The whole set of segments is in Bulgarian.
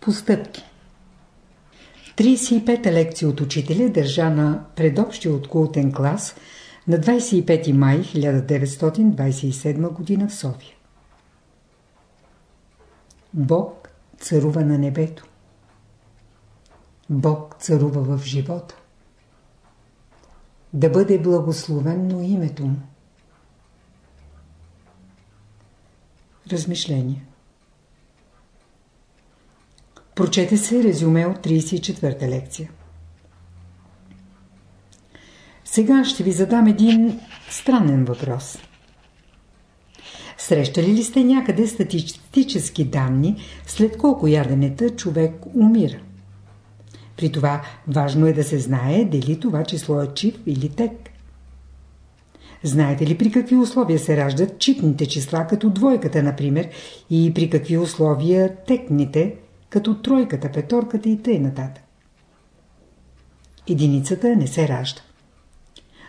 Постъпки 35-та лекция от учителя държа на предобщия откултен клас на 25 май 1927 г. в София. Бог царува на небето. Бог царува в живота. Да бъде благословенно името му. Размишление Прочете се резюме от 34-та лекция. Сега ще ви задам един странен въпрос. Срещали ли сте някъде статистически данни, след колко яденета човек умира? При това важно е да се знае дали това число е чип или тек. Знаете ли при какви условия се раждат чипните числа, като двойката, например, и при какви условия текните, като тройката, петорката и т.н. Единицата не се ражда.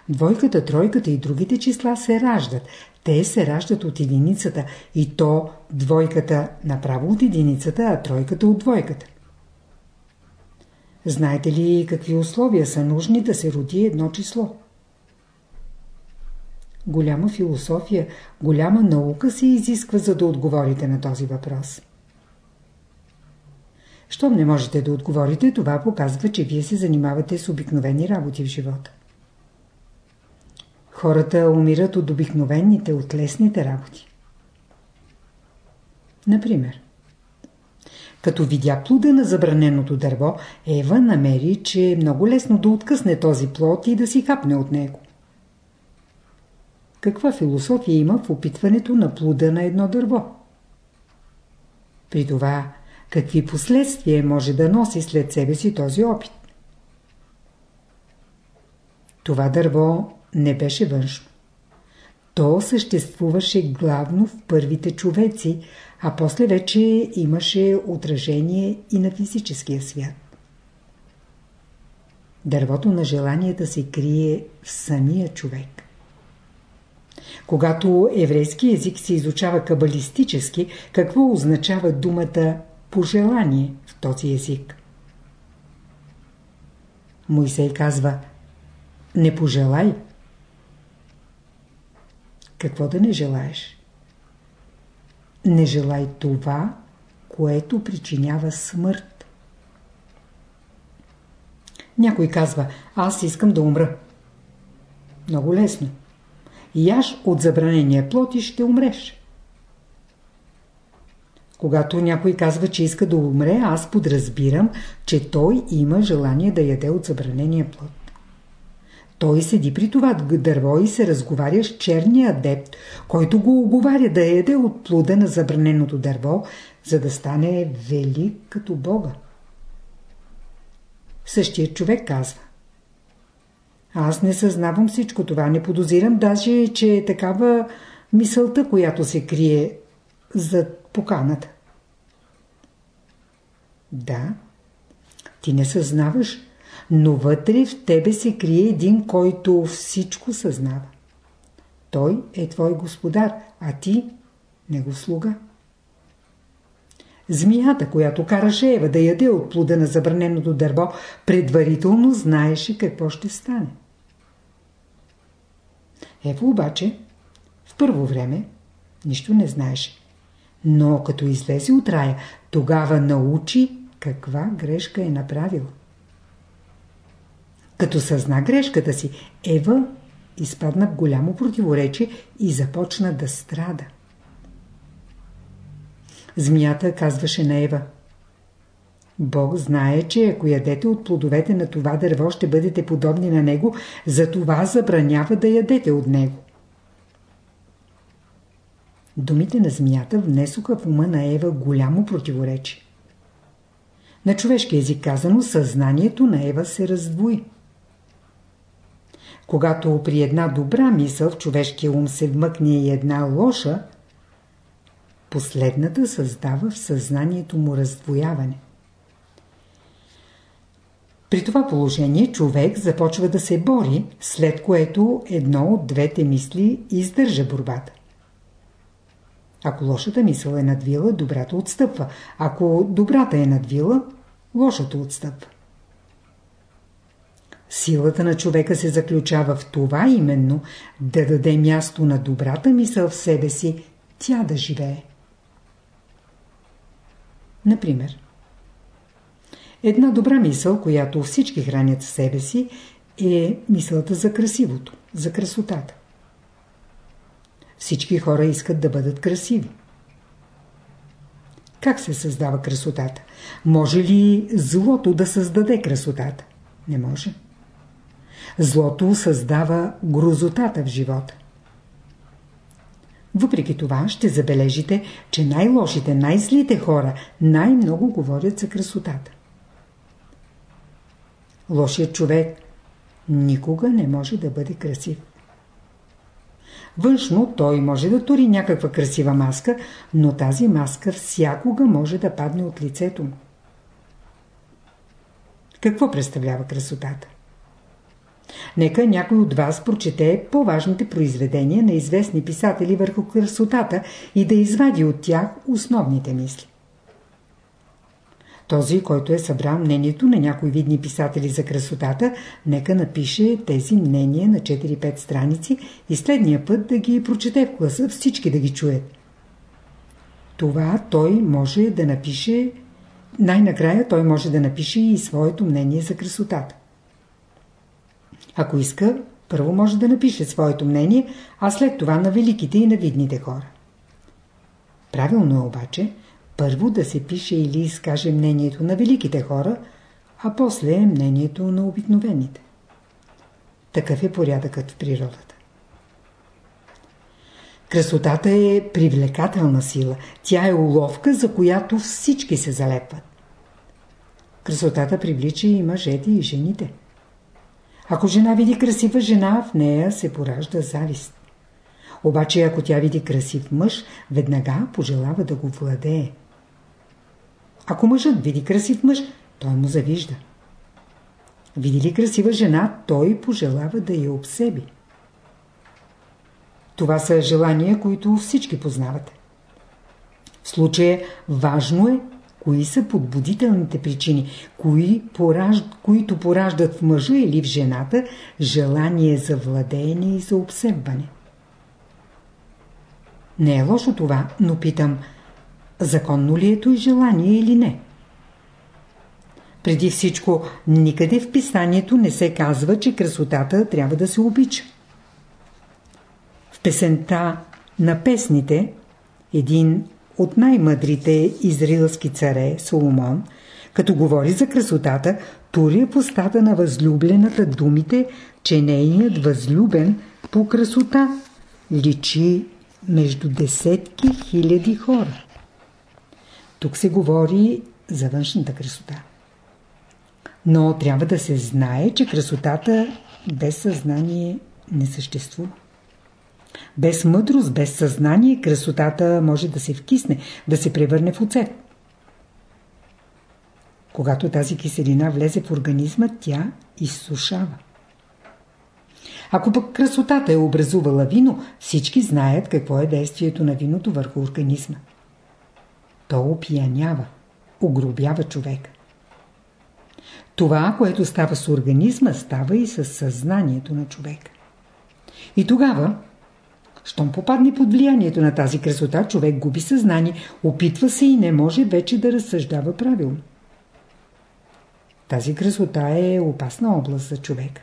Двойката, тройката и другите числа се раждат. Те се раждат от единицата и то двойката направо от единицата, а тройката от двойката. Знаете ли какви условия са нужни да се роди едно число? Голяма философия, голяма наука се изисква, за да отговорите на този въпрос. Щом не можете да отговорите, това показва, че вие се занимавате с обикновени работи в живота. Хората умират от обикновените, от лесните работи. Например, като видя плода на забраненото дърво, Ева намери, че е много лесно да откъсне този плод и да си хапне от него. Каква философия има в опитването на плода на едно дърво? При това какви последствия може да носи след себе си този опит. Това дърво не беше външно. То съществуваше главно в първите човеци, а после вече имаше отражение и на физическия свят. Дървото на желанията се крие в самия човек. Когато еврейски език се изучава кабалистически, какво означава думата пожелание в този език. Моисей казва Не пожелай. Какво да не желаеш? Не желай това, което причинява смърт. Някой казва, аз искам да умра. Много лесно. Яш от забранения плод и ще умреш. Когато някой казва, че иска да умре, аз подразбирам, че той има желание да яде от забранения плод. Той седи при това дърво и се разговаря с черния адепт, който го оговаря да яде от плода на забраненото дърво, за да стане велик като Бога. Същият човек казва Аз не съзнавам всичко това, не подозирам даже, че е такава мисълта, която се крие зад поканата. Да, ти не съзнаваш, но вътре в тебе се крие един, който всичко съзнава. Той е твой господар, а ти – него слуга. Змията, която караше Ева да яде от плода на забраненото дърво, предварително знаеше какво ще стане. Ева обаче в първо време нищо не знаеше. Но като излезе от рая, тогава научи каква грешка е направил. Като съзна грешката си, Ева изпадна в голямо противоречие и започна да страда. Змията казваше на Ева Бог знае, че ако ядете от плодовете на това дърво, ще бъдете подобни на него, затова забранява да ядете от него. Думите на змията внесоха в ума на Ева голямо противоречие. На човешки език казано, съзнанието на Ева се раздвои. Когато при една добра мисъл в човешкия ум се вмъкне и една лоша, последната създава в съзнанието му раздвояване. При това положение човек започва да се бори, след което едно от двете мисли издържа борбата. Ако лошата мисъл е надвила, добрата отстъпва. Ако добрата е надвила, лошата отстъпва. Силата на човека се заключава в това именно да даде място на добрата мисъл в себе си, тя да живее. Например, една добра мисъл, която всички хранят в себе си, е мисълта за красивото, за красотата. Всички хора искат да бъдат красиви. Как се създава красотата? Може ли злото да създаде красотата? Не може. Злото създава грозотата в живота. Въпреки това ще забележите, че най-лошите, най-злите хора най-много говорят за красотата. Лошият човек никога не може да бъде красив. Външно той може да тури някаква красива маска, но тази маска всякога може да падне от лицето му. Какво представлява красотата? Нека някой от вас прочете по-важните произведения на известни писатели върху красотата и да извади от тях основните мисли. Този, който е събрал мнението на някои видни писатели за красотата, нека напише тези мнения на 4-5 страници и следния път да ги прочете в класа, всички да ги чуят. Това той може да напише, най-накрая той може да напише и своето мнение за красотата. Ако иска, първо може да напише своето мнение, а след това на великите и на видните хора. Правилно е обаче, първо да се пише или изкаже мнението на великите хора, а после мнението на обикновените. Такъв е порядъкът в природата. Красотата е привлекателна сила. Тя е уловка, за която всички се залепват. Красотата привлича и мъжете, и жените. Ако жена види красива жена, в нея се поражда завист. Обаче ако тя види красив мъж, веднага пожелава да го владее. Ако мъжът види красив мъж, той му завижда. Види ли красива жена, той пожелава да я обсеби. Това са желания, които всички познавате. В случая важно е кои са подбудителните причини, кои пораж... които пораждат в мъжа или в жената желание за владеене и за обсебване. Не е лошо това, но питам, законно ли е и желание или не? Преди всичко, никъде в писанието не се казва, че красотата трябва да се обича. В песента на песните един от най-мъдрите израилски царе, Соломон, като говори за красотата, туря в устата на възлюблената думите, че нейният възлюбен по красота личи между десетки хиляди хора. Тук се говори за външната красота. Но трябва да се знае, че красотата без съзнание не съществува. Без мъдрост, без съзнание, красотата може да се вкисне, да се превърне в оцет. Когато тази киселина влезе в организма, тя изсушава. Ако пък красотата е образувала вино, всички знаят какво е действието на виното върху организма. То опиянява, огробява човека. Това, което става с организма, става и с съзнанието на човека. И тогава щом попадне под влиянието на тази красота, човек губи съзнание, опитва се и не може вече да разсъждава правилно. Тази красота е опасна област за човек.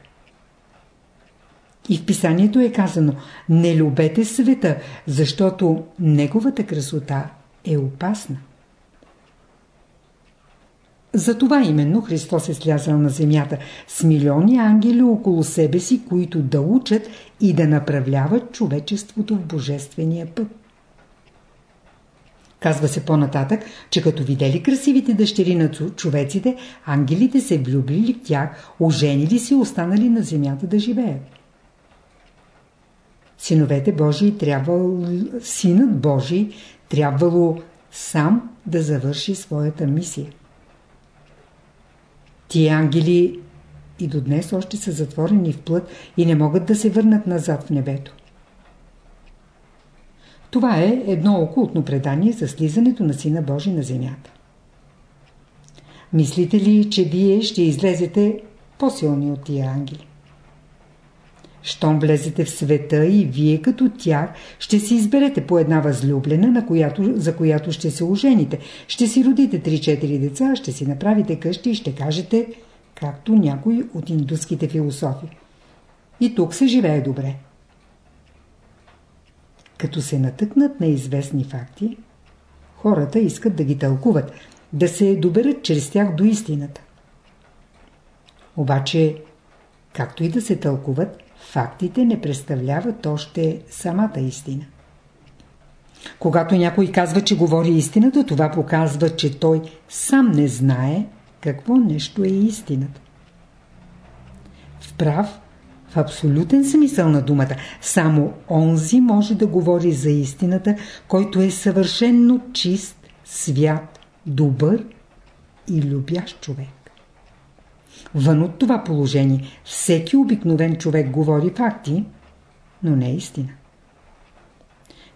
И в писанието е казано Не любете света, защото неговата красота е опасна. Затова именно Христос е слязал на земята с милиони ангели около себе си, които да учат и да направляват човечеството в божествения път. Казва се по-нататък, че като видели красивите дъщери на човеците, ангелите се влюбили в тях, оженили се и останали на земята да живеят. Синовете Божии трябвало, синът Божий трябвало сам да завърши своята мисия. Тия ангели и до днес още са затворени в плът и не могат да се върнат назад в небето. Това е едно окултно предание за слизането на Сина Божий на земята. Мислите ли, че вие ще излезете по-силни от тия ангели? Щом влезете в света и вие като тях ще си изберете по една възлюблена, на която, за която ще се ожените. Ще си родите 3-4 деца, ще си направите къщи и ще кажете, както някой от индуските философи. И тук се живее добре. Като се натъкнат на известни факти, хората искат да ги тълкуват, да се доберат чрез тях до истината. Обаче, както и да се тълкуват, фактите не представляват още самата истина. Когато някой казва, че говори истината, това показва, че той сам не знае какво нещо е истината. В прав, в абсолютен смисъл на думата, само онзи може да говори за истината, който е съвършенно чист, свят, добър и любящ човек. Вън от това положение, всеки обикновен човек говори факти, но не истина.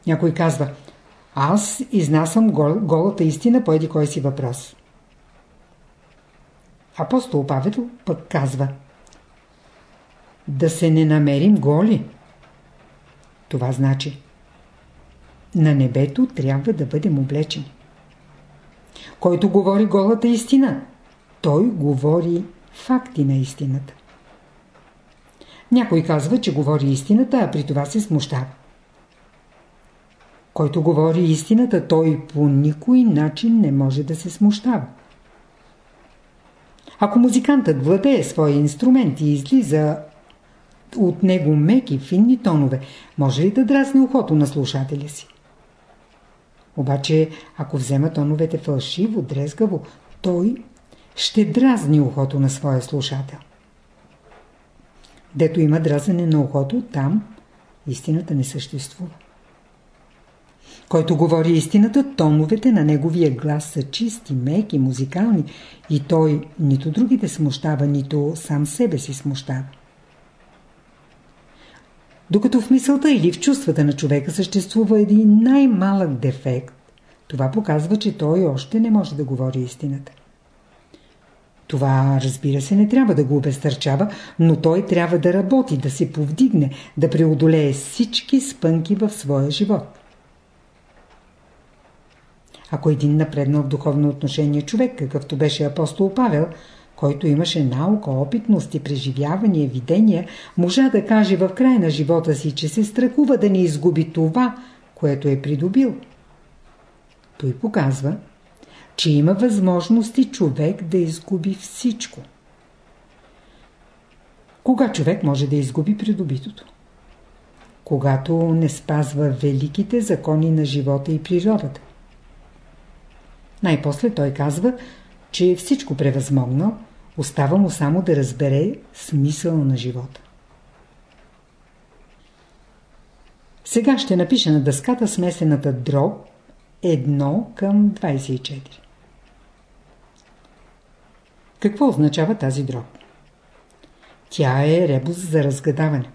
Някой казва, аз изнасям гол, голата истина по еди кой си въпрос. Апостол Павел пък казва, да се не намерим голи. Това значи, на небето трябва да бъдем облечени. Който говори голата истина, той говори факти на истината. Някой казва, че говори истината, а при това се смущава. Който говори истината, той по никой начин не може да се смущава. Ако музикантът владее своя инструмент и излиза от него меки, финни тонове, може ли да дразни ухото на слушателя си? Обаче, ако взема тоновете фалшиво, дрезгаво, той ще дразни ухото на своя слушател. Дето има дразане на ухото, там истината не съществува. Който говори истината, тоновете на неговия глас са чисти, меки, музикални и той нито другите смущава, нито сам себе си смущава. Докато в мисълта или в чувствата на човека съществува един най-малък дефект, това показва, че той още не може да говори истината. Това, разбира се, не трябва да го обезтърчава, но той трябва да работи, да се повдигне, да преодолее всички спънки в своя живот. Ако един напреднал в духовно отношение човек, какъвто беше апостол Павел, който имаше наука, опитност и преживявания, видения, можа да каже в края на живота си, че се страхува да не изгуби това, което е придобил. Той показва, че има възможности човек да изгуби всичко. Кога човек може да изгуби придобитото? Когато не спазва великите закони на живота и природата. Най-после той казва, че всичко превъзмогнал, остава му само да разбере смисъл на живота. Сега ще напиша на дъската смесената дроб 1 към 24. Какво означава тази дроб? Тя е ребус за разгадаване.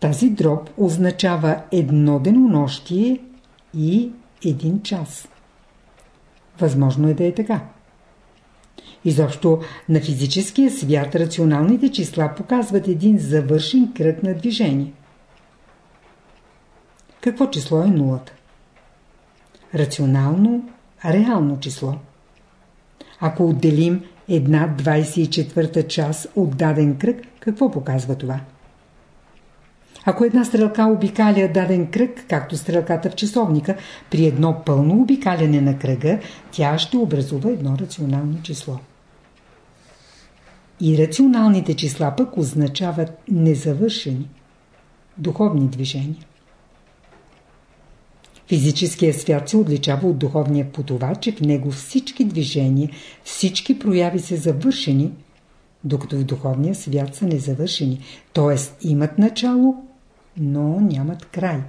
Тази дроб означава едно денонощие и един час. Възможно е да е така. Изобщо на физическия свят рационалните числа показват един завършен кръг на движение. Какво число е нулата? Рационално, реално число. Ако отделим една 24 час от даден кръг, какво показва това? Ако една стрелка обикаля даден кръг, както стрелката в часовника, при едно пълно обикаляне на кръга, тя ще образува едно рационално число. И рационалните числа пък означават незавършени, духовни движения. Физическият свят се отличава от духовния по това, че в него всички движения, всички прояви са завършени, докато в духовния свят са незавършени, т.е. имат начало, но нямат край.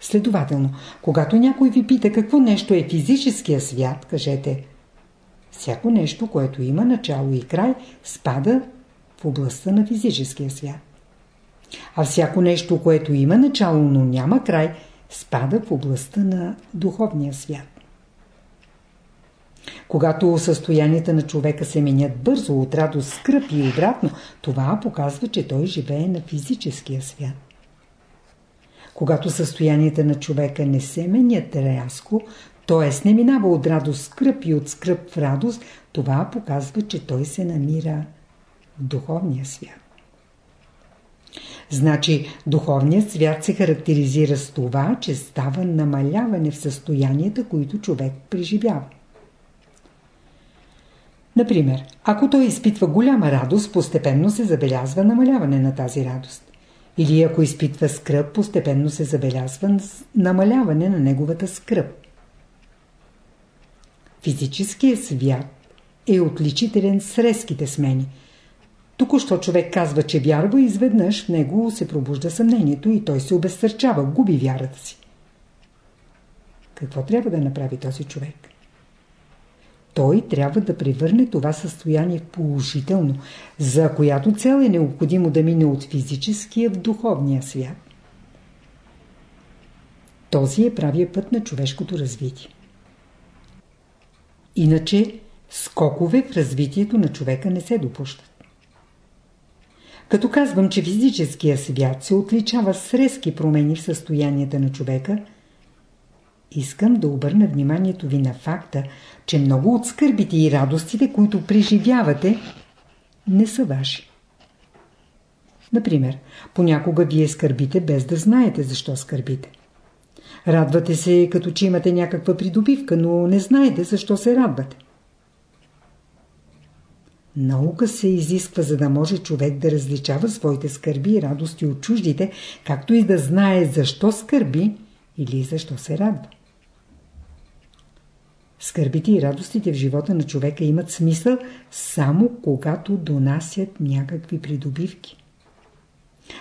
Следователно, когато някой ви пита какво нещо е физическия свят, кажете всяко нещо, което има начало и край, спада в областта на физическия свят. А всяко нещо, което има начало, но няма край, спада в областта на духовния свят. Когато състоянията на човека се менят бързо от радост, скръп и обратно, това показва, че той живее на физическия свят. Когато състоянията на човека не се менят рязко, т.е. не минава от радост скръп и от скръп в радост, това показва, че той се намира в духовния свят. Значи, духовният свят се характеризира с това, че става намаляване в състоянията, които човек преживява. Например, ако той изпитва голяма радост, постепенно се забелязва намаляване на тази радост. Или ако изпитва скръп, постепенно се забелязва намаляване на неговата скръп. Физическият свят е отличителен с резките смени. Току-що човек казва, че вярва и изведнъж в него се пробужда съмнението и той се обезсърчава, губи вярата си. Какво трябва да направи този човек? Той трябва да превърне това състояние в положително, за която цел е необходимо да мине от физическия в духовния свят. Този е правия път на човешкото развитие. Иначе скокове в развитието на човека не се допущат. Като казвам, че физическия свят се отличава с резки промени в състоянията на човека, искам да обърна вниманието ви на факта, че много от скърбите и радостите, които преживявате, не са ваши. Например, понякога вие скърбите без да знаете защо скърбите. Радвате се, като че имате някаква придобивка, но не знаете защо се радвате. Наука се изисква, за да може човек да различава своите скърби и радости от чуждите, както и да знае защо скърби или защо се радва. Скърбите и радостите в живота на човека имат смисъл само когато донасят някакви придобивки.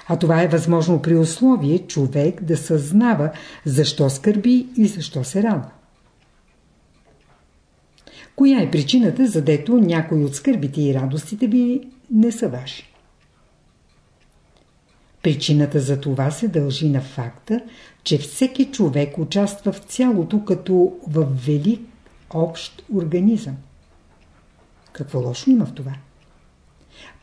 А това е възможно при условие човек да съзнава защо скърби и защо се радва. Коя е причината, за дето някои от скърбите и радостите ви не са ваши? Причината за това се дължи на факта, че всеки човек участва в цялото като в велик общ организъм. Какво лошо има в това?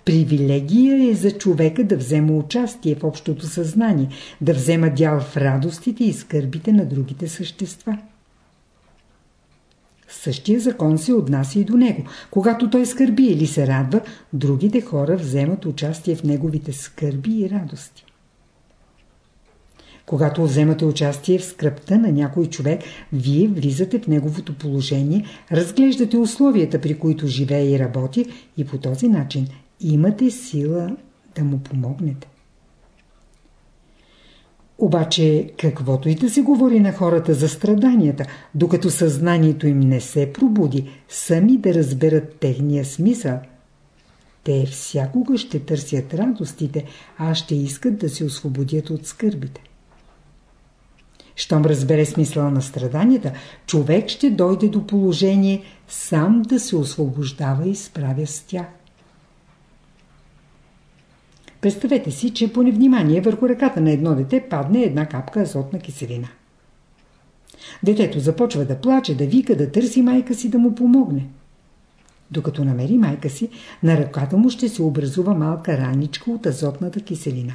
Привилегия е за човека да взема участие в общото съзнание, да взема дял в радостите и скърбите на другите същества. Същия закон се отнася и до него. Когато той скърби или се радва, другите хора вземат участие в неговите скърби и радости. Когато вземате участие в скръпта на някой човек, вие влизате в неговото положение, разглеждате условията, при които живее и работи и по този начин имате сила да му помогнете. Обаче, каквото и да се говори на хората за страданията, докато съзнанието им не се пробуди, сами да разберат техния смисъл, те всякога ще търсят радостите, а ще искат да се освободят от скърбите. Щом разбере смисъла на страданията, човек ще дойде до положение сам да се освобождава и справя с тях. Представете си, че по невнимание върху ръката на едно дете падне една капка азотна киселина. Детето започва да плаче, да вика, да търси майка си да му помогне. Докато намери майка си, на ръката му ще се образува малка раничка от азотната киселина.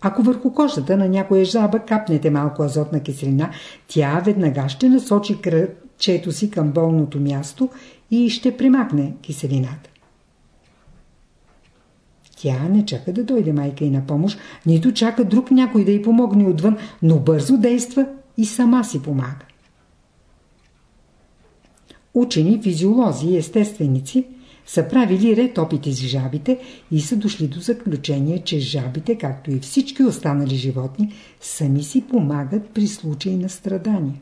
Ако върху кожата на някоя жаба капнете малко азотна киселина, тя веднага ще насочи кръчето си към болното място и ще примакне киселината. Тя не чака да дойде майка и на помощ, нито чака друг някой да й помогне отвън, но бързо действа и сама си помага. Учени, физиолози и естественици – са правили ред опити с жабите и са дошли до заключение, че жабите, както и всички останали животни, сами си помагат при случай на страдания.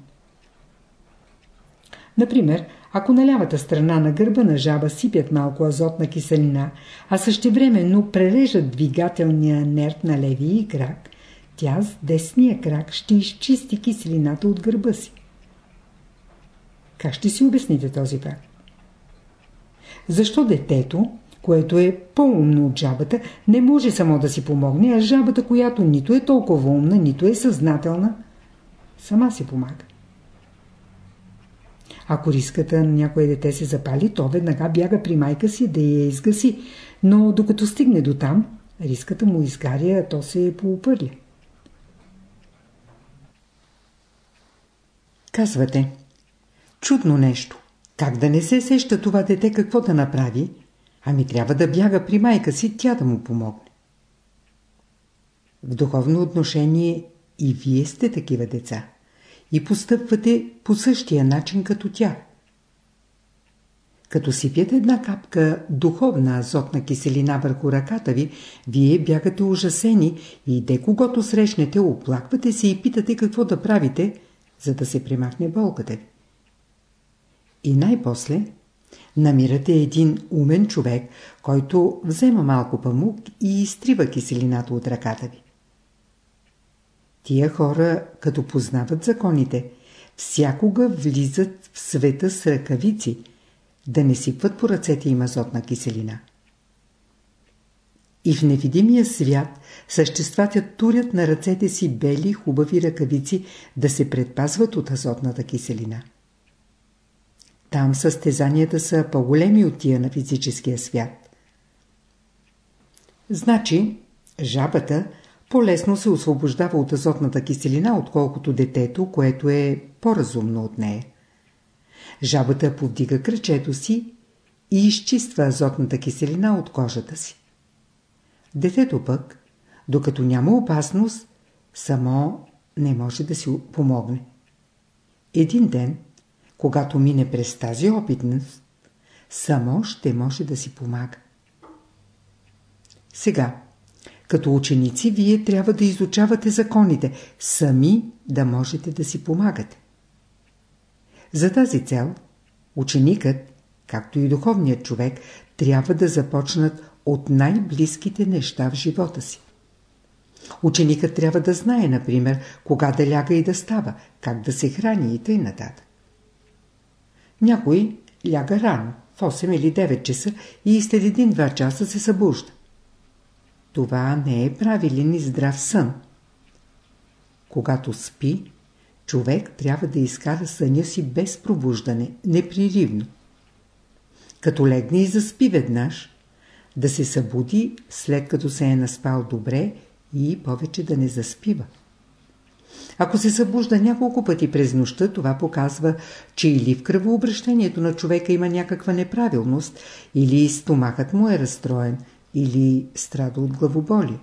Например, ако на лявата страна на гърба на жаба сипят малко азотна киселина, а същевременно прережат двигателния нерв на левия крак, тя с десния крак ще изчисти киселината от гърба си. Как ще си обясните този факт? Защо детето, което е по-умно от жабата, не може само да си помогне, а жабата, която нито е толкова умна, нито е съзнателна, сама си помага. Ако риската на някое дете се запали, то веднага бяга при майка си да я изгаси, но докато стигне до там, риската му изгаря, а то се е поупърля. Казвате, чудно нещо. Как да не се сеща това дете какво да направи? Ами трябва да бяга при майка си, тя да му помогне. В духовно отношение и вие сте такива деца. И постъпвате по същия начин като тя. Като сипят една капка духовна азотна киселина върху ръката ви, вие бягате ужасени и де когато срещнете, оплаквате се и питате какво да правите, за да се примахне болката ви. И най-после намирате един умен човек, който взема малко памук и изтрива киселината от ръката ви. Тия хора, като познават законите, всякога влизат в света с ръкавици, да не сипват по ръцете им азотна киселина. И в невидимия свят съществата турят на ръцете си бели хубави ръкавици да се предпазват от азотната киселина. Там състезанията са по-големи от тия на физическия свят. Значи, жабата по-лесно се освобождава от азотната киселина, отколкото детето, което е по-разумно от нея. Жабата повдига кръчето си и изчиства азотната киселина от кожата си. Детето пък, докато няма опасност, само не може да си помогне. Един ден – когато мине през тази опитност, само ще може да си помага. Сега, като ученици, вие трябва да изучавате законите, сами да можете да си помагате. За тази цел, ученикът, както и духовният човек, трябва да започнат от най-близките неща в живота си. Ученикът трябва да знае, например, кога да ляга и да става, как да се храни и т.н. нататък. Някой ляга рано, в 8 или 9 часа и след един-два часа се събужда. Това не е правилен и здрав сън. Когато спи, човек трябва да изкара съня си без пробуждане, неприривно. Като легне и заспи веднъж, да се събуди след като се е наспал добре и повече да не заспива. Ако се събужда няколко пъти през нощта, това показва, че или в кръвообращението на човека има някаква неправилност, или стомахът му е разстроен, или страда от главоболи.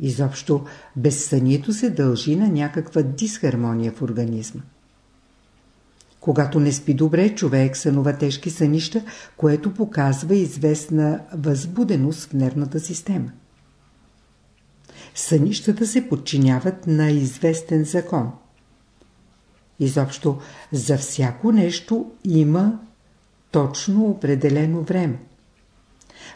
Изобщо, безсънието се дължи на някаква дисхармония в организма. Когато не спи добре, човек сънува тежки сънища, което показва известна възбуденост в нервната система. Сънищата се подчиняват на известен закон. Изобщо за всяко нещо има точно определено време.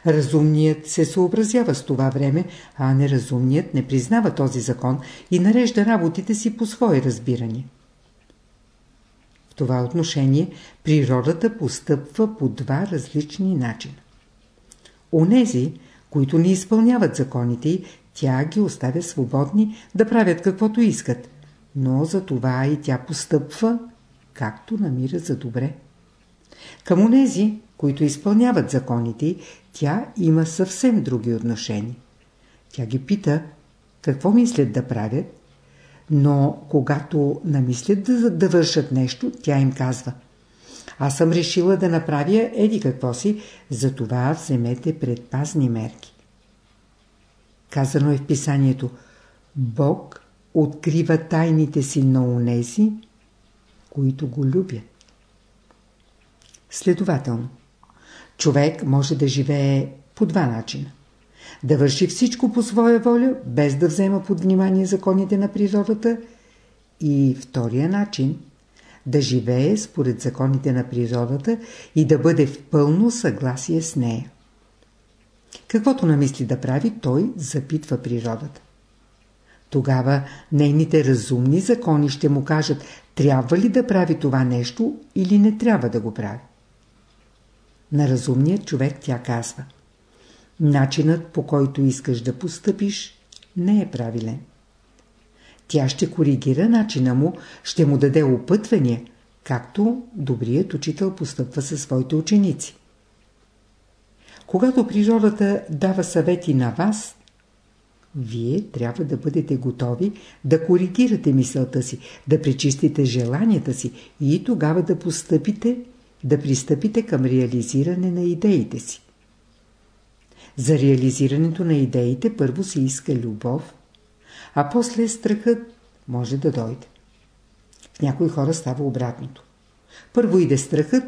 Разумният се съобразява с това време, а неразумният не признава този закон и нарежда работите си по свои разбирания. В това отношение природата постъпва по два различни начина. Онези, които не изпълняват законите й, тя ги оставя свободни да правят каквото искат, но за това и тя постъпва, както намира за добре. Към онези, които изпълняват законите, тя има съвсем други отношения. Тя ги пита какво мислят да правят, но когато намислят да, да вършат нещо, тя им казва Аз съм решила да направя еди какво си, затова вземете предпазни мерки. Казано е в писанието Бог открива тайните си на унези, които го любят. Следователно, човек може да живее по два начина. Да върши всичко по своя воля, без да взема под внимание законите на природата и втория начин – да живее според законите на природата и да бъде в пълно съгласие с нея. Каквото намисли да прави, той запитва природата. Тогава нейните разумни закони ще му кажат, трябва ли да прави това нещо или не трябва да го прави. На разумният човек тя казва Начинът по който искаш да постъпиш не е правилен. Тя ще коригира начина му, ще му даде опътвания, както добрият учител постъпва със своите ученици. Когато природата дава съвети на вас, вие трябва да бъдете готови да коригирате мисълта си, да пречистите желанията си и тогава да постъпите, да пристъпите към реализиране на идеите си. За реализирането на идеите първо се иска любов, а после страхът може да дойде. В някои хора става обратното. Първо иде страхът,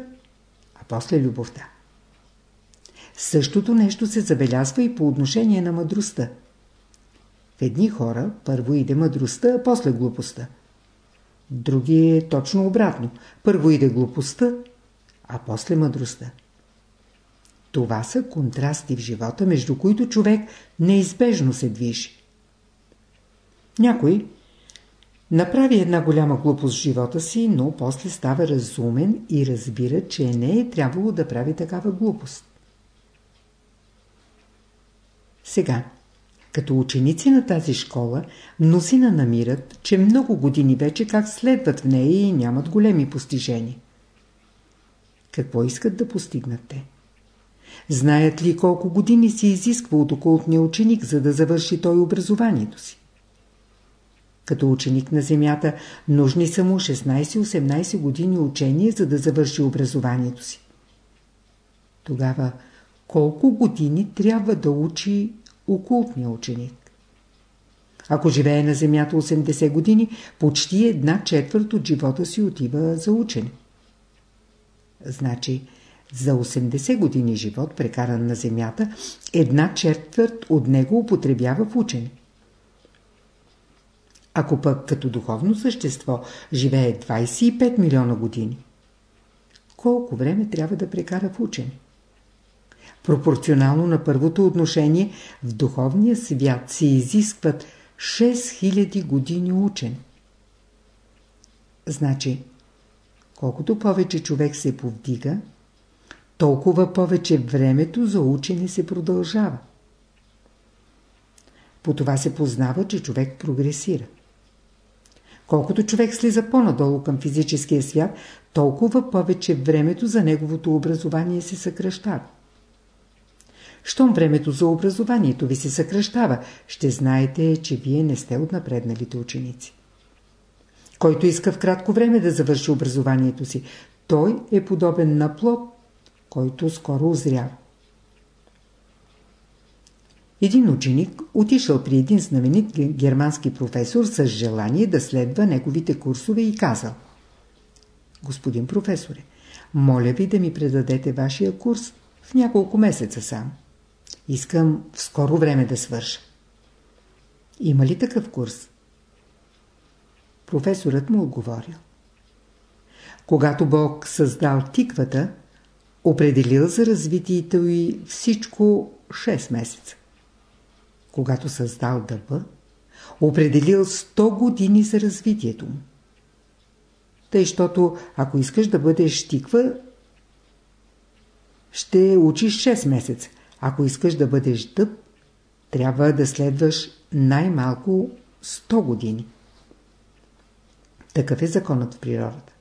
а после любовта. Същото нещо се забелязва и по отношение на мъдростта. В едни хора първо иде мъдростта, а после глупостта. Други е точно обратно. Първо иде глупостта, а после мъдростта. Това са контрасти в живота, между които човек неизбежно се движи. Някой направи една голяма глупост в живота си, но после става разумен и разбира, че не е трябвало да прави такава глупост. Сега, като ученици на тази школа, мнозина намират, че много години вече как следват в нея и нямат големи постижения. Какво искат да постигнат те? Знаят ли колко години се изисква от окултния ученик, за да завърши той образованието си? Като ученик на земята, нужни са му 16-18 години учение, за да завърши образованието си. Тогава колко години трябва да учи окултния ученик? Ако живее на земята 80 години, почти една четвърт от живота си отива за учене. Значи, за 80 години живот, прекаран на земята, една четвърт от него употребява в учене. Ако пък като духовно същество живее 25 милиона години, колко време трябва да прекара в учене? Пропорционално на първото отношение, в духовния свят се изискват 6000 години учене. Значи, колкото повече човек се повдига, толкова повече времето за учене се продължава. По това се познава, че човек прогресира. Колкото човек слиза по-надолу към физическия свят, толкова повече времето за неговото образование се съкръщава. Щом времето за образованието ви се съкръщава, ще знаете, че вие не сте от напредналите ученици. Който иска в кратко време да завърши образованието си, той е подобен на плод, който скоро озрява. Един ученик отишъл при един знаменит германски професор с желание да следва неговите курсове и казал Господин професоре, моля ви да ми предадете вашия курс в няколко месеца сам. Искам в скоро време да свърша. Има ли такъв курс? Професорът му отговорил. Когато Бог създал тиквата, определил за развитието и всичко 6 месеца. Когато създал дъба, определил 100 години за развитието му. Тъй, щото ако искаш да бъдеш тиква, ще учиш 6 месеца. Ако искаш да бъдеш дъб, трябва да следваш най-малко 100 години. Такъв е законът в природата.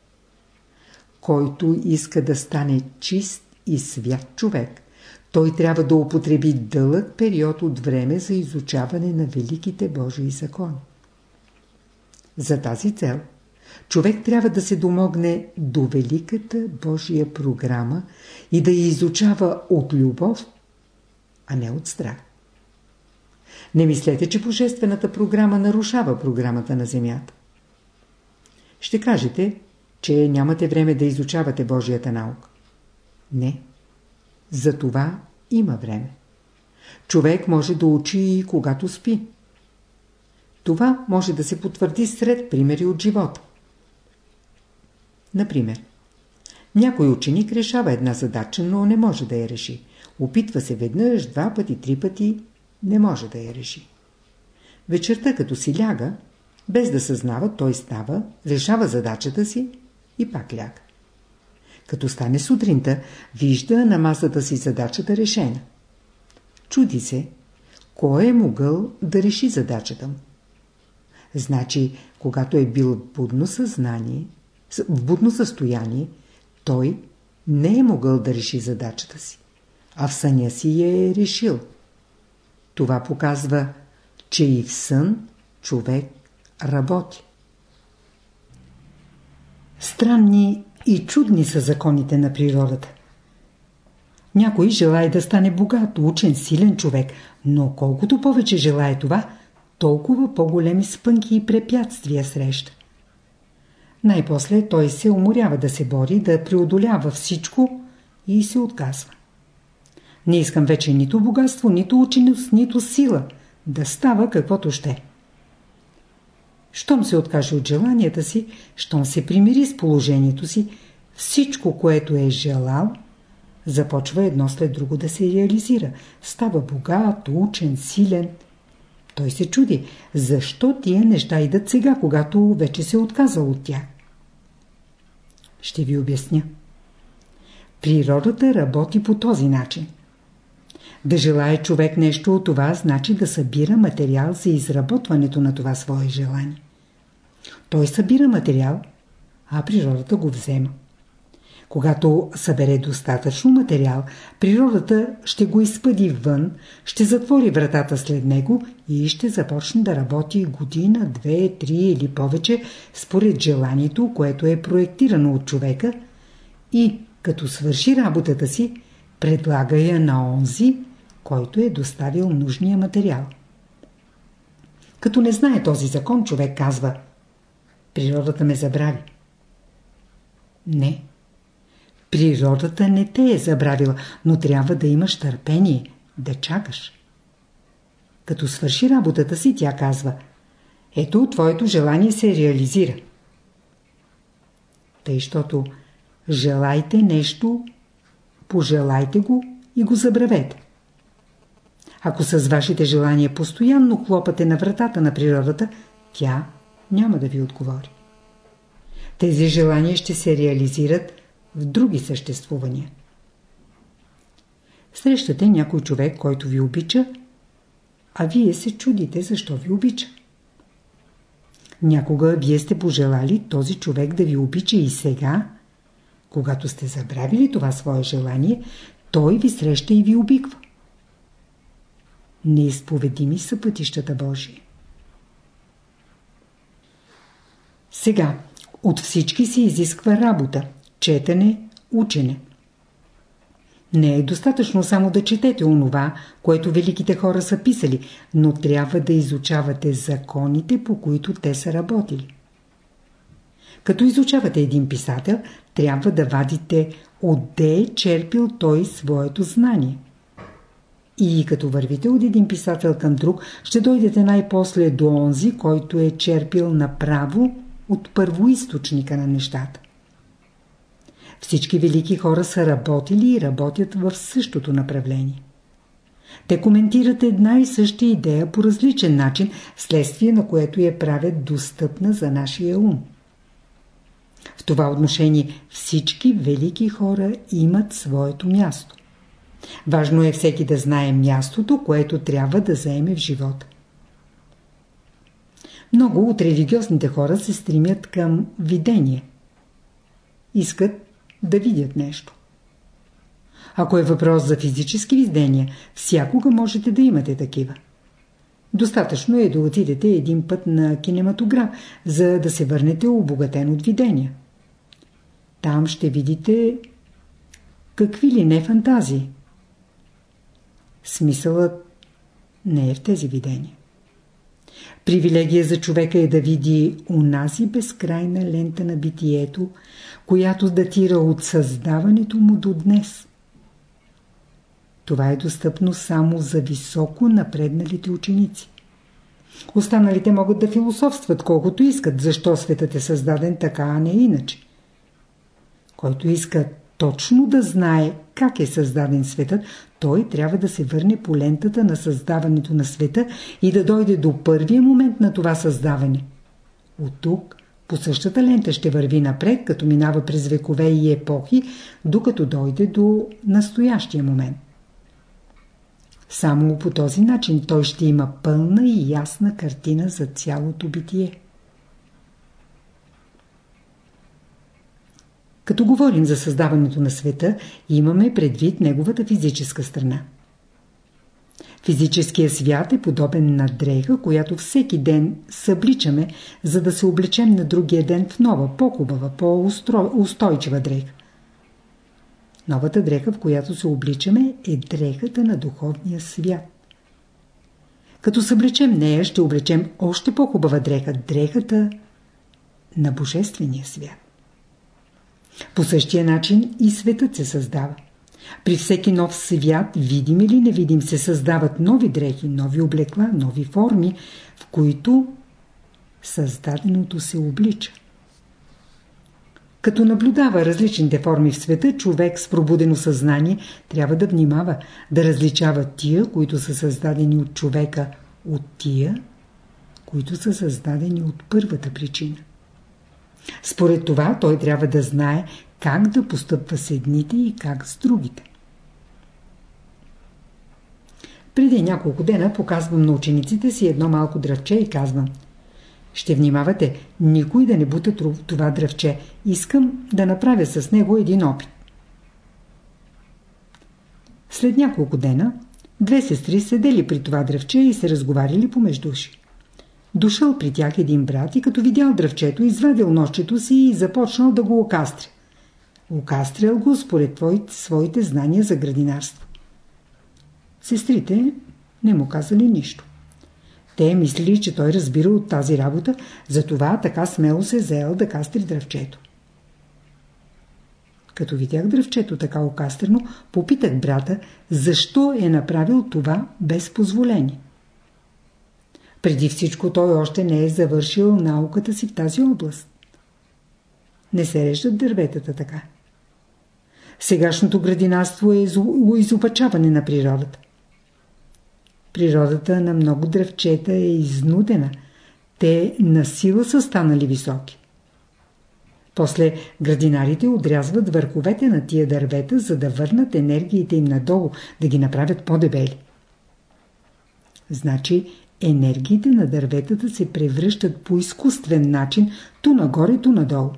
Който иска да стане чист и свят човек, той трябва да употреби дълъг период от време за изучаване на великите Божии закони. За тази цел човек трябва да се домогне до великата Божия програма и да я изучава от любов, а не от страх. Не мислете, че Божествената програма нарушава програмата на Земята. Ще кажете, че нямате време да изучавате Божията наука. Не. За това има време. Човек може да учи и когато спи. Това може да се потвърди сред примери от живота. Например, някой ученик решава една задача, но не може да я реши. Опитва се веднъж, два пъти, три пъти, не може да я реши. Вечерта, като си ляга, без да съзнава, той става, решава задачата си и пак ляга. Като стане сутринта, вижда на масата си задачата решена. Чуди се, кой е могъл да реши задачата му. Значи, когато е бил в будно съзнание, в будно състояние, той не е могъл да реши задачата си, а в съня си е решил. Това показва, че и в сън човек работи. Странни и чудни са законите на природата. Някой желая да стане богат, учен, силен човек, но колкото повече желая това, толкова по-големи спънки и препятствия среща. Най-после той се уморява да се бори, да преодолява всичко и се отказва. Не искам вече нито богатство, нито ученост, нито сила, да става каквото ще. Щом се откаже от желанията си, щом се примири с положението си, всичко, което е желал, започва едно след друго да се реализира. Става богат, учен, силен. Той се чуди, защо тия неща идат сега, когато вече се е отказал от тях. Ще ви обясня. Природата работи по този начин. Да желая човек нещо от това, значи да събира материал за изработването на това свое желание. Той събира материал, а природата го взема. Когато събере достатъчно материал, природата ще го изпъди вън, ще затвори вратата след него и ще започне да работи година, две, три или повече според желанието, което е проектирано от човека и като свърши работата си, предлага я на онзи, който е доставил нужния материал. Като не знае този закон, човек казва Природата ме забрави. Не. Природата не те е забравила, но трябва да имаш търпение, да чакаш. Като свърши работата си, тя казва Ето, твоето желание се реализира. Тъй, щото желайте нещо, пожелайте го и го забравете. Ако с вашите желания постоянно хлопате на вратата на природата, тя няма да ви отговори. Тези желания ще се реализират в други съществувания. Срещате някой човек, който ви обича, а вие се чудите защо ви обича. Някога вие сте пожелали този човек да ви обича и сега, когато сте забравили това свое желание, той ви среща и ви обиква. Неизповедими са пътищата Божии. Сега, от всички се изисква работа, четене, учене. Не е достатъчно само да четете онова, което великите хора са писали, но трябва да изучавате законите, по които те са работили. Като изучавате един писател, трябва да вадите отде е черпил той своето знание. И като вървите от един писател към друг, ще дойдете най-после до онзи, който е черпил направо от първоисточника на нещата. Всички велики хора са работили и работят в същото направление. Те коментират една и съща идея по различен начин, следствие на което я правят достъпна за нашия ум. В това отношение всички велики хора имат своето място. Важно е всеки да знае мястото, което трябва да заеме в живота. Много от религиозните хора се стремят към видение. Искат да видят нещо. Ако е въпрос за физически видения, всякога можете да имате такива. Достатъчно е да отидете един път на кинематограф, за да се върнете обогатен от видения. Там ще видите какви ли не фантазии. Смисълът не е в тези видения. Привилегия за човека е да види унази безкрайна лента на битието, която датира от създаването му до днес. Това е достъпно само за високо напредналите ученици. Останалите могат да философстват колкото искат, защо светът е създаден така, а не иначе. Който иска точно да знае как е създаден светът, той трябва да се върне по лентата на създаването на света и да дойде до първия момент на това създаване. От тук по същата лента ще върви напред, като минава през векове и епохи, докато дойде до настоящия момент. Само по този начин той ще има пълна и ясна картина за цялото битие. Като говорим за създаването на света, имаме предвид неговата физическа страна. Физическият свят е подобен на дреха, която всеки ден събличаме, за да се облечем на другия ден в нова, по-хубава, по-устойчива дреха. Новата дреха, в която се обличаме, е дрехата на духовния свят. Като съблечем нея, ще облечем още по-хубава дреха, дрехата на Божествения свят. По същия начин и светът се създава. При всеки нов свят, видим или невидим, се създават нови дрехи, нови облекла, нови форми, в които създаденото се облича. Като наблюдава различните форми в света, човек с пробудено съзнание трябва да внимава, да различава тия, които са създадени от човека, от тия, които са създадени от първата причина. Според това той трябва да знае как да постъпва с едните и как с другите. Преди няколко дена показвам на учениците си едно малко дръвче и казвам Ще внимавате, никой да не бута това дръвче. Искам да направя с него един опит. След няколко дена две сестри седели при това дръвче и се разговаряли помежду си. Дошъл при тях един брат и като видял дръвчето, извадил нощчето си и започнал да го окастря. Окастрял го според своите знания за градинарство. Сестрите не му казали нищо. Те мислили, че той разбира от тази работа, затова така смело се заел да кастри дръвчето. Като видях дръвчето така окастрено, попитах брата, защо е направил това без позволение. Преди всичко той още не е завършил науката си в тази област. Не се реждат дърветата така. Сегашното градинарство е изопачаване на природата. Природата на много дръвчета е изнудена. Те на сила са станали високи. После градинарите отрязват върховете на тия дървета, за да върнат енергиите им надолу, да ги направят по-дебели. Значи енергиите на дърветата се превръщат по изкуствен начин ту нагоре, ту надолу.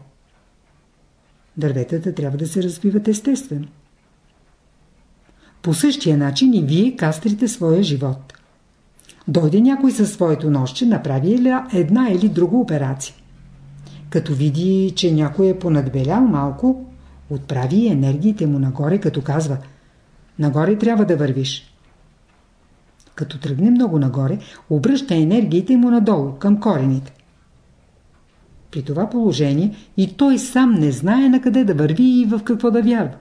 Дърветата трябва да се развиват естествено. По същия начин и вие кастрите своя живот. Дойде някой със своето нощче, направи една или друга операция. Като види, че някой е понадбелял малко, отправи енергиите му нагоре, като казва «Нагоре трябва да вървиш». Като тръгне много нагоре, обръща енергиите му надолу, към корените. При това положение и той сам не знае на къде да върви и в какво да вярва.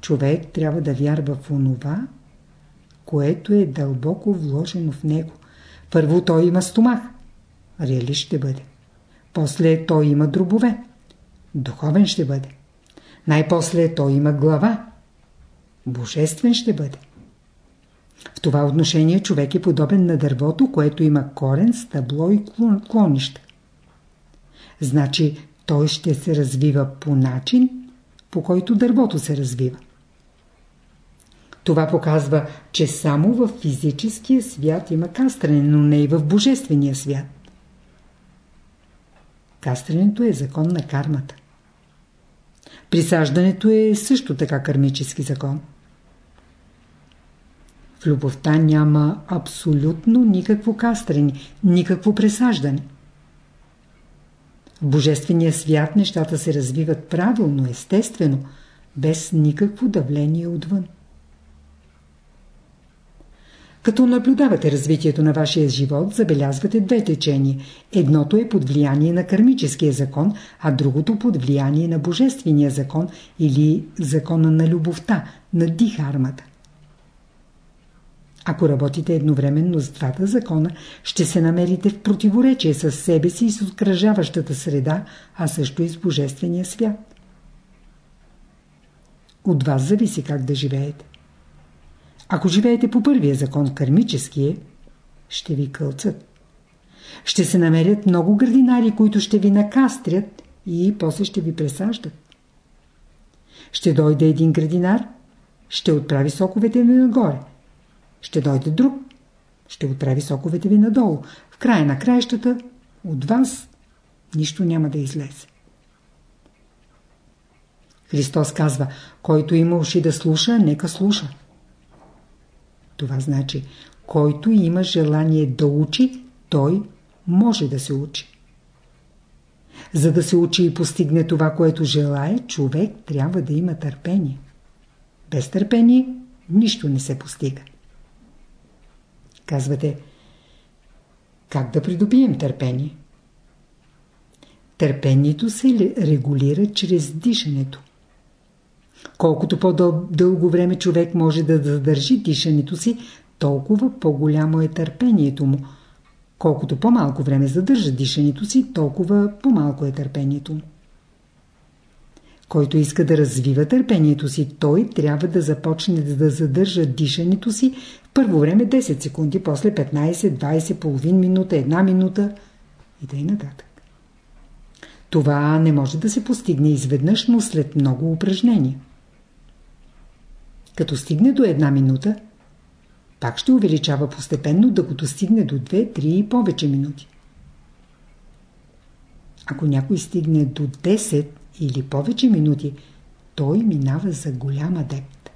Човек трябва да вярва в онова, което е дълбоко вложено в него. Първо той има стомах. Реалист ще бъде. После той има дробове. Духовен ще бъде. Най-после той има глава. Божествен ще бъде. В това отношение човек е подобен на дървото, което има корен, стъбло и клонища. Значи той ще се развива по начин, по който дървото се развива. Това показва, че само в физическия свят има кастрене, но не и в божествения свят. Кастренето е закон на кармата. Присаждането е също така кармически закон. В любовта няма абсолютно никакво кастрене, никакво пресаждане. В Божествения свят нещата се развиват правилно, естествено, без никакво давление отвън. Като наблюдавате развитието на вашия живот, забелязвате две течения. Едното е под влияние на кармическия закон, а другото под влияние на божествения закон или закона на любовта, на дихармата. Ако работите едновременно с двата закона, ще се намерите в противоречие с себе си и с откръжаващата среда, а също и с Божествения свят. От вас зависи как да живеете. Ако живеете по първия закон, кармическия, ще ви кълцат. Ще се намерят много градинари, които ще ви накастрят и после ще ви пресаждат. Ще дойде един градинар, ще отправи соковете ви нагоре. Ще дойде друг, ще отправи соковете ви надолу. В края на краищата от вас нищо няма да излезе. Христос казва, който има уши да слуша, нека слуша. Това значи, който има желание да учи, той може да се учи. За да се учи и постигне това, което желае, човек трябва да има търпение. Без търпение нищо не се постига. Казвате, как да придобием търпение? Търпението се регулира чрез дишането. Колкото по-дълго време човек може да задържи дишането си, толкова по-голямо е търпението му. Колкото по-малко време задържа дишането си, толкова по-малко е търпението му. Който иска да развива търпението си, той трябва да започне да задържа дишането си в първо време 10 секунди, после 15, 20, половин минута, една минута и тъй нататък. Това не може да се постигне изведнъж, но след много упражнения. Като стигне до една минута, пак ще увеличава постепенно, докато стигне до 2, 3 и повече минути. Ако някой стигне до 10 или повече минути, той минава за голям адепт.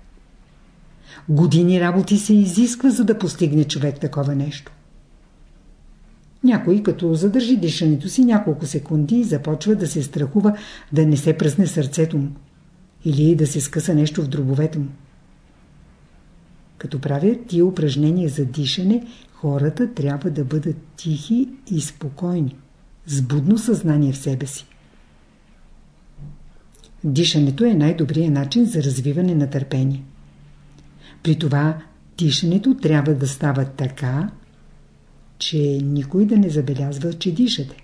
Години работи се изисква, за да постигне човек такова нещо. Някой, като задържи дишането си няколко секунди, започва да се страхува да не се пръсне сърцето му или да се скъса нещо в дробовете му. Като правят тия упражнения за дишане, хората трябва да бъдат тихи и спокойни, с будно съзнание в себе си. Дишането е най-добрият начин за развиване на търпение. При това дишането трябва да става така, че никой да не забелязва, че дишате.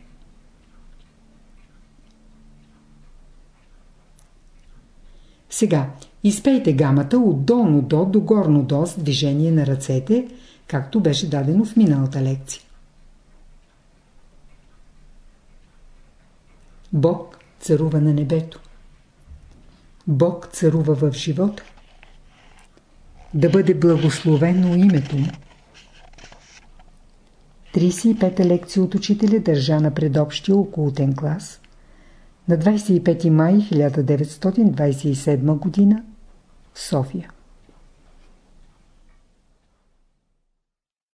Сега, изпейте гамата от долно до до горно до с движение на ръцете, както беше дадено в миналата лекция. Бог царува на небето. Бог царува в живота. Да бъде благословено името му. 35-та лекция от учителя държа на предобщия окултен клас на 25 май 1927 г. София.